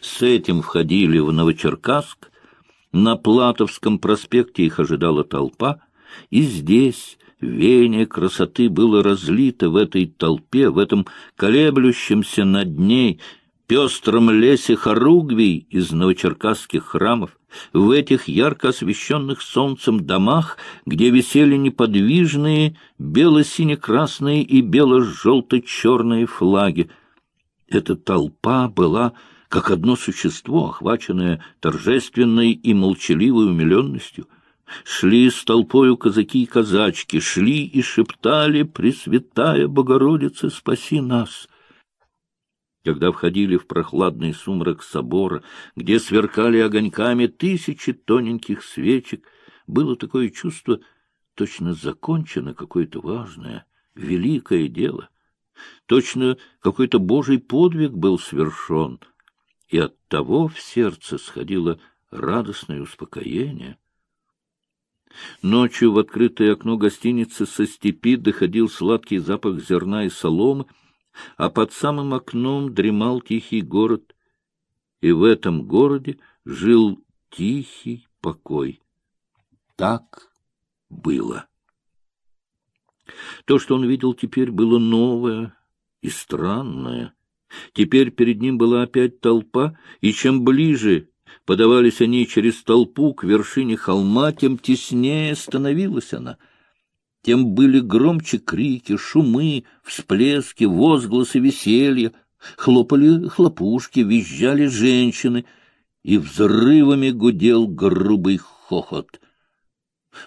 С этим входили в Новочеркасск, на Платовском проспекте их ожидала толпа, и здесь веяние красоты было разлито в этой толпе, в этом колеблющемся над ней пестром лесе хоругвий из новочеркасских храмов, в этих ярко освещенных солнцем домах, где висели неподвижные бело-сине-красные и бело-желто-черные флаги. Эта толпа была как одно существо, охваченное торжественной и молчаливой умиленностью. Шли с толпою казаки и казачки, шли и шептали «Пресвятая Богородица, спаси нас!» Когда входили в прохладный сумрак собора, где сверкали огоньками тысячи тоненьких свечек, было такое чувство, точно закончено какое-то важное, великое дело. Точно какой-то божий подвиг был свершен — и от того в сердце сходило радостное успокоение. Ночью в открытое окно гостиницы со степи доходил сладкий запах зерна и соломы, а под самым окном дремал тихий город, и в этом городе жил тихий покой. Так было. То, что он видел теперь, было новое и странное — Теперь перед ним была опять толпа, и чем ближе подавались они через толпу к вершине холма, тем теснее становилась она. Тем были громче крики, шумы, всплески, возгласы веселья, хлопали хлопушки, визжали женщины, и взрывами гудел грубый хохот.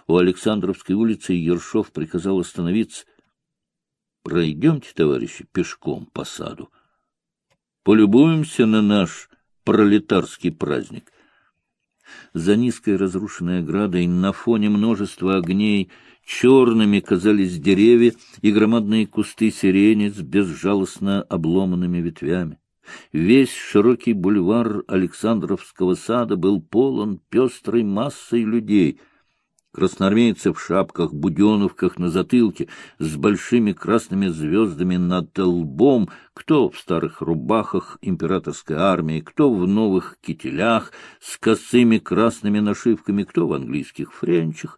У Александровской улицы Ершов приказал остановиться. — Пройдемте, товарищи, пешком по саду полюбуемся на наш пролетарский праздник. За низкой разрушенной оградой на фоне множества огней черными казались деревья и громадные кусты сирени с безжалостно обломанными ветвями. Весь широкий бульвар Александровского сада был полон пестрой массой людей — Красноармейцы в шапках, буденовках на затылке, с большими красными звездами над лбом, кто в старых рубахах императорской армии, кто в новых кителях с косыми красными нашивками, кто в английских френчах.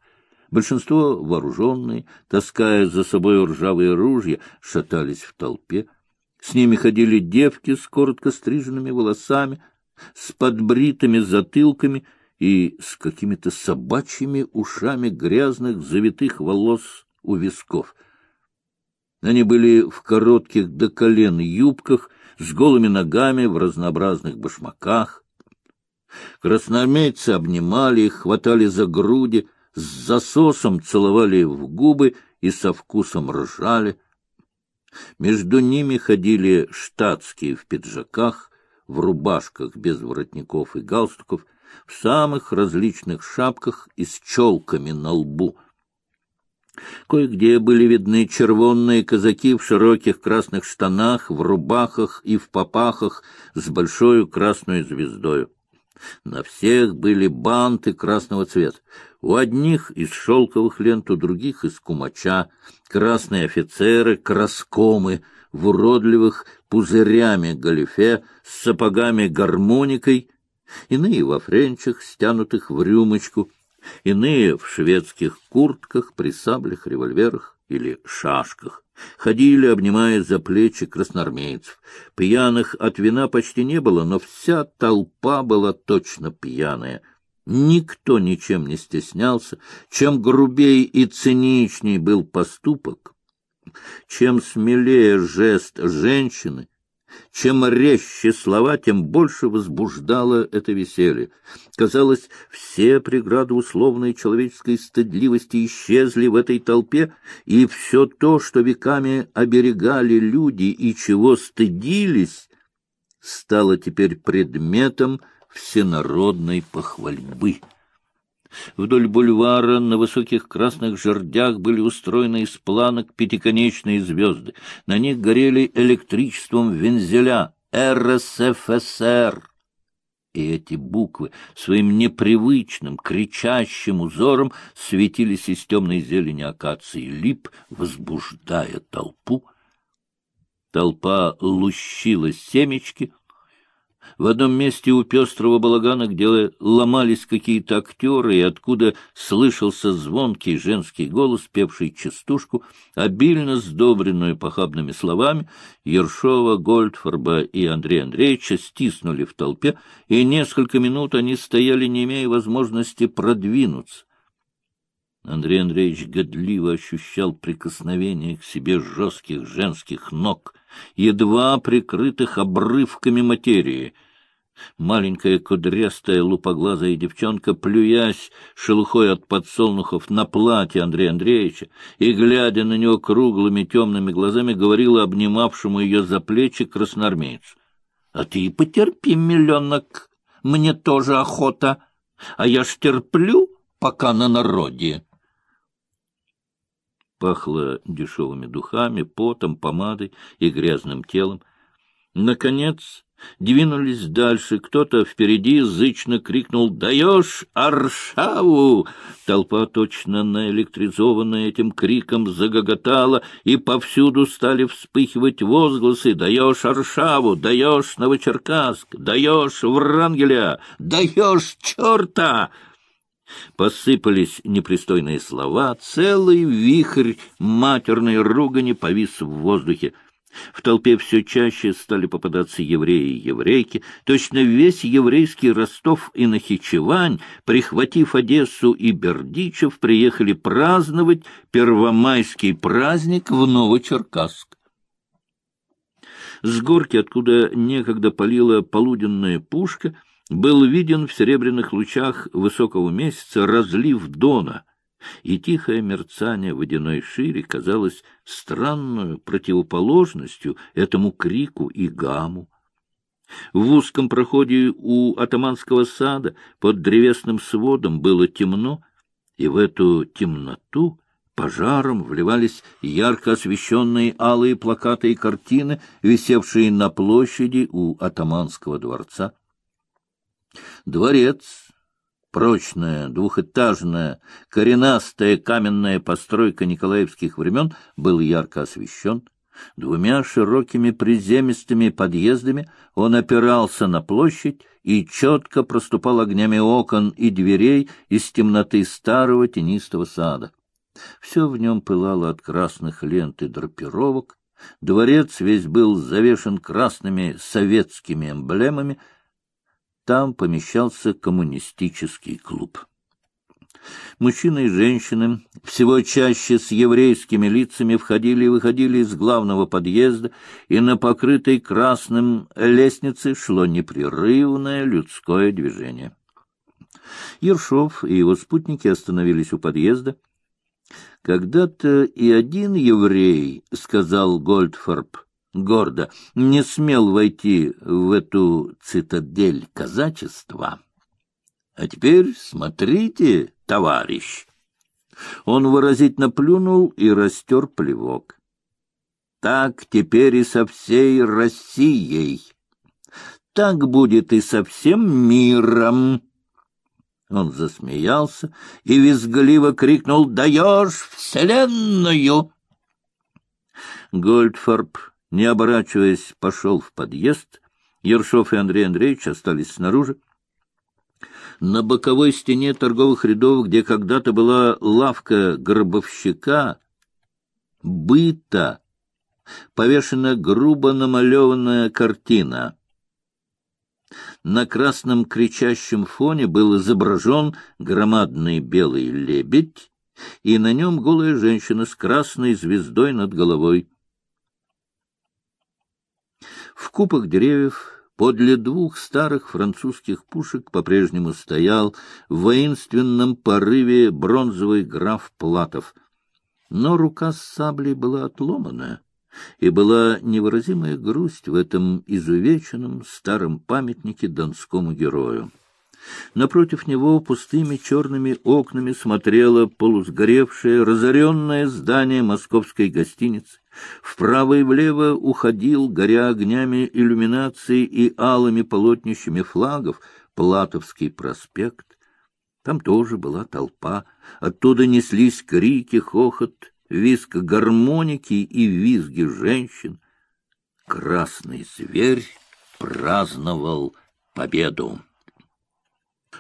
Большинство вооруженные, таская за собой ржавые ружья, шатались в толпе. С ними ходили девки с коротко стриженными волосами, с подбритыми затылками — и с какими-то собачьими ушами грязных завитых волос у висков. Они были в коротких до колен юбках, с голыми ногами в разнообразных башмаках. Красноармейцы обнимали их, хватали за груди, с засосом целовали в губы и со вкусом ржали. Между ними ходили штатские в пиджаках, в рубашках без воротников и галстуков, в самых различных шапках и с челками на лбу. Кое-где были видны червонные казаки в широких красных штанах, в рубахах и в попахах с большой красной звездой. На всех были банты красного цвета. У одних из шелковых лент, у других из кумача. Красные офицеры, краскомы в уродливых пузырями галифе с сапогами-гармоникой иные во френчах, стянутых в рюмочку, иные в шведских куртках, при саблях, револьверах или шашках. Ходили, обнимая за плечи красноармейцев. Пьяных от вина почти не было, но вся толпа была точно пьяная. Никто ничем не стеснялся. Чем грубей и циничней был поступок, чем смелее жест женщины, чем резче слова, тем больше возбуждало это веселье. Казалось, все преграды условной человеческой стыдливости исчезли в этой толпе, и все то, что веками оберегали люди и чего стыдились, стало теперь предметом всенародной похвальбы. Вдоль бульвара на высоких красных жердях были устроены из планок пятиконечные звезды. На них горели электричеством вензеля РСФСР. И эти буквы своим непривычным, кричащим узором светились из темной зелени акации лип, возбуждая толпу. Толпа лущила семечки — В одном месте у пестрого балагана, где ломались какие-то актеры, и откуда слышался звонкий женский голос, певший частушку, обильно сдобренную похабными словами, Ершова, Гольдфорба и Андрея Андреевича стиснули в толпе, и несколько минут они стояли, не имея возможности продвинуться. Андрей Андреевич годливо ощущал прикосновение к себе жестких женских ног, едва прикрытых обрывками материи — Маленькая кудрястая лупоглазая девчонка, плюясь шелухой от подсолнухов на платье Андрея Андреевича и, глядя на него круглыми темными глазами, говорила обнимавшему ее за плечи красноармейцу. — А ты потерпи, миллионок, мне тоже охота, а я ж терплю, пока на народе. Пахло дешевыми духами, потом, помадой и грязным телом. Наконец Двинулись дальше. Кто-то впереди зычно крикнул «Даешь Аршаву!» Толпа, точно наэлектризованная этим криком, загоготала, и повсюду стали вспыхивать возгласы «Даешь Аршаву! Даешь Новочеркасск! Даешь Врангеля! Даешь черта!» Посыпались непристойные слова, целый вихрь матерной ругани повис в воздухе. В толпе все чаще стали попадаться евреи и еврейки. Точно весь еврейский Ростов и Нахичевань, прихватив Одессу и Бердичев, приехали праздновать первомайский праздник в Новочеркасск. С горки, откуда некогда палила полуденная пушка, был виден в серебряных лучах высокого месяца разлив Дона — и тихое мерцание водяной шире казалось странную противоположностью этому крику и гаму. В узком проходе у атаманского сада под древесным сводом было темно, и в эту темноту пожаром вливались ярко освещенные алые плакаты и картины, висевшие на площади у атаманского дворца. Дворец Прочная, двухэтажная, коренастая каменная постройка николаевских времен был ярко освещен. Двумя широкими приземистыми подъездами он опирался на площадь и четко проступал огнями окон и дверей из темноты старого тенистого сада. Все в нем пылало от красных лент и драпировок. Дворец весь был завешен красными советскими эмблемами — там помещался коммунистический клуб. Мужчины и женщины, всего чаще с еврейскими лицами, входили и выходили из главного подъезда, и на покрытой красным лестнице шло непрерывное людское движение. Ершов и его спутники остановились у подъезда. «Когда-то и один еврей, — сказал Гольдфорб, гордо, не смел войти в эту цитадель казачества. А теперь смотрите, товарищ. Он выразительно плюнул и растер плевок. Так теперь и со всей Россией. Так будет и со всем миром. Он засмеялся и визгливо крикнул «Даешь вселенную!» Гольдфорб не оборачиваясь, пошел в подъезд. Ершов и Андрей Андреевич остались снаружи. На боковой стене торговых рядов, где когда-то была лавка гробовщика, быта, повешена грубо намалеванная картина. На красном кричащем фоне был изображен громадный белый лебедь, и на нем голая женщина с красной звездой над головой. В купах деревьев подле двух старых французских пушек по-прежнему стоял в воинственном порыве бронзовый граф Платов. Но рука с саблей была отломана, и была невыразимая грусть в этом изувеченном старом памятнике донскому герою. Напротив него пустыми черными окнами смотрело полусгоревшее, разоренное здание московской гостиницы. Вправо и влево уходил, горя огнями иллюминации и алыми полотнищами флагов, Платовский проспект. Там тоже была толпа. Оттуда неслись крики, хохот, визг гармоники и визги женщин. Красный зверь праздновал победу. —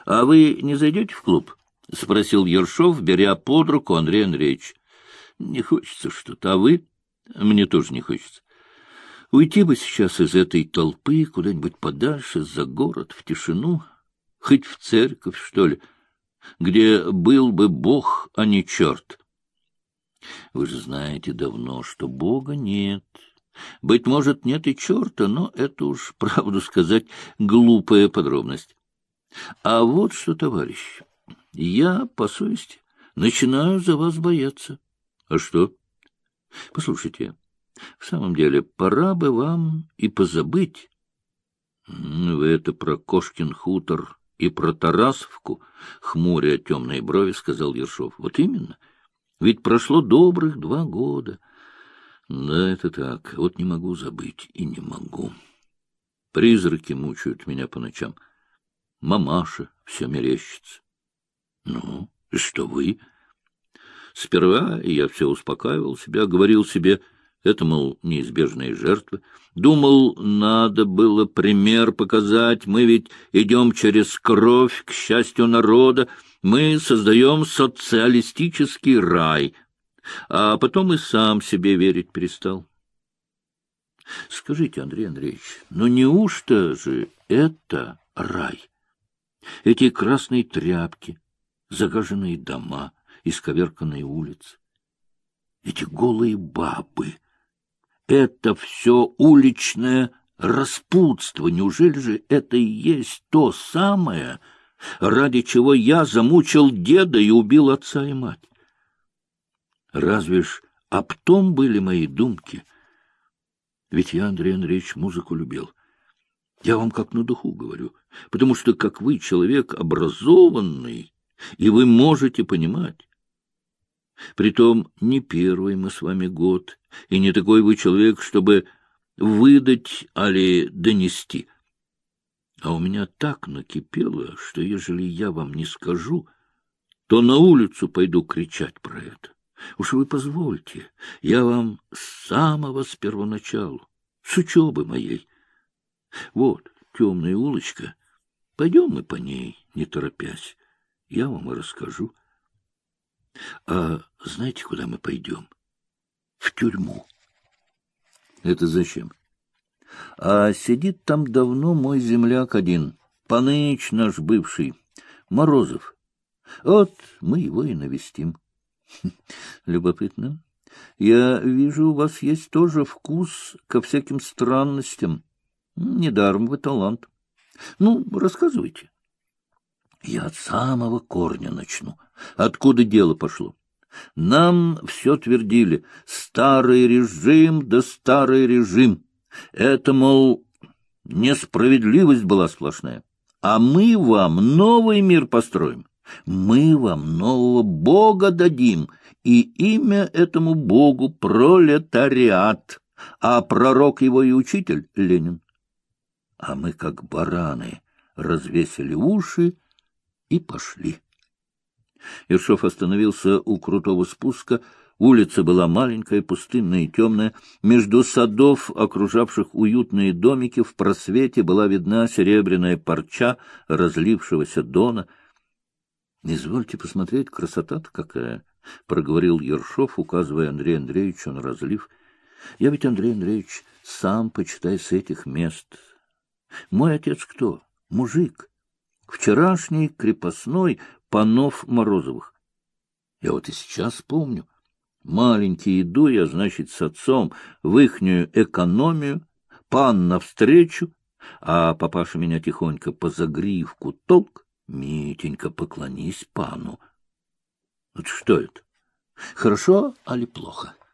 А вы не зайдете в клуб? — спросил Ершов, беря под руку Андрей Андреевич. — Не хочется что-то, а вы? — Мне тоже не хочется. Уйти бы сейчас из этой толпы куда-нибудь подальше, за город, в тишину, хоть в церковь, что ли, где был бы Бог, а не черт. Вы же знаете давно, что Бога нет. Быть может, нет и черта, но это уж, правду сказать, глупая подробность. А вот что, товарищ, я, по совести, начинаю за вас бояться. А что? Послушайте, в самом деле, пора бы вам и позабыть. Вы это про Кошкин хутор и про Тарасовку, хмуря темные брови, сказал Ершов. Вот именно. Ведь прошло добрых два года. Да, это так. Вот не могу забыть и не могу. Призраки мучают меня по ночам. Мамаша все мерещится. Ну, и что вы? Сперва я все успокаивал себя, говорил себе, это, мол, неизбежные жертвы. Думал, надо было пример показать. Мы ведь идем через кровь, к счастью народа. Мы создаем социалистический рай. А потом и сам себе верить перестал. Скажите, Андрей Андреевич, ну неужто же это рай? Эти красные тряпки, загаженные дома, исковерканные улицы, эти голые бабы. Это все уличное распутство. Неужели же это и есть то самое, ради чего я замучил деда и убил отца и мать? Разве ж об том были мои думки? Ведь я, Андрей Андреевич, музыку любил. Я вам как на духу говорю, потому что, как вы человек образованный, и вы можете понимать. Притом не первый мы с вами год, и не такой вы человек, чтобы выдать, али донести. А у меня так накипело, что ежели я вам не скажу, то на улицу пойду кричать про это. Уж вы позвольте, я вам с самого с первоначалу, с учебы моей. Вот темная улочка, пойдем мы по ней, не торопясь, я вам и расскажу. А знаете, куда мы пойдем? В тюрьму. Это зачем? А сидит там давно мой земляк один, Паныч наш бывший, Морозов. Вот мы его и навестим. Любопытно. Я вижу, у вас есть тоже вкус ко всяким странностям. Недаром вы талант. Ну, рассказывайте. Я от самого корня начну. Откуда дело пошло? Нам все твердили. Старый режим да старый режим. Это, мол, несправедливость была сплошная. А мы вам новый мир построим. Мы вам нового Бога дадим, и имя этому Богу — пролетариат, а пророк его и учитель — Ленин. А мы, как бараны, развесили уши и пошли. Ершов остановился у крутого спуска. Улица была маленькая, пустынная и темная. Между садов, окружавших уютные домики, в просвете была видна серебряная парча разлившегося дона. — Извольте посмотреть, красота-то какая! — проговорил Ершов, указывая Андрею Андреевичу на разлив. — Я ведь, Андрей Андреевич, сам, почитай, с этих мест. Мой отец кто? Мужик. Вчерашний крепостной панов Морозовых. Я вот и сейчас помню. Маленький иду я, значит, с отцом в ихнюю экономию, пан навстречу, а папаша меня тихонько по загривку толк, Митенька, поклонись пану. Вот что это? Хорошо, али плохо? —